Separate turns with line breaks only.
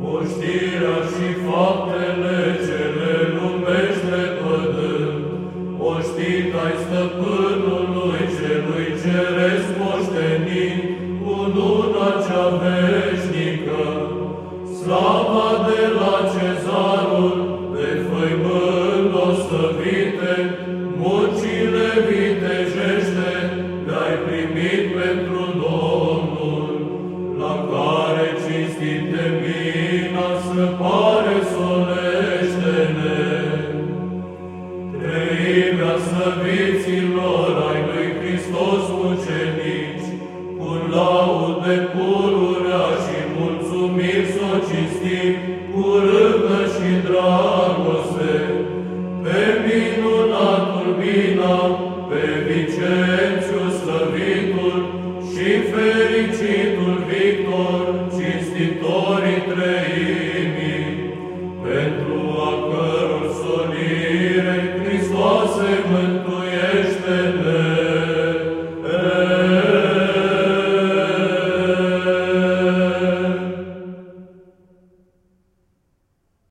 Oștirea și faptele cele lumește pădând, oștit ai stăpânului celui ceresc moștenit, cu luna cea veșnică, slava de la cezarul, de făimând oslăvite, muncile vitejește, le-ai primit pentru Domnul, la care cinstite mina să pare solește-ne. Treimea slăviților ai lui Hristos mucenici, cu laude pururea și mulțumiri s-o cinstim, cu râvnă și dragoste, pe minunatul Mina, pe Vicențiu slăvitul și fericitul Victor, cinstitorii trei.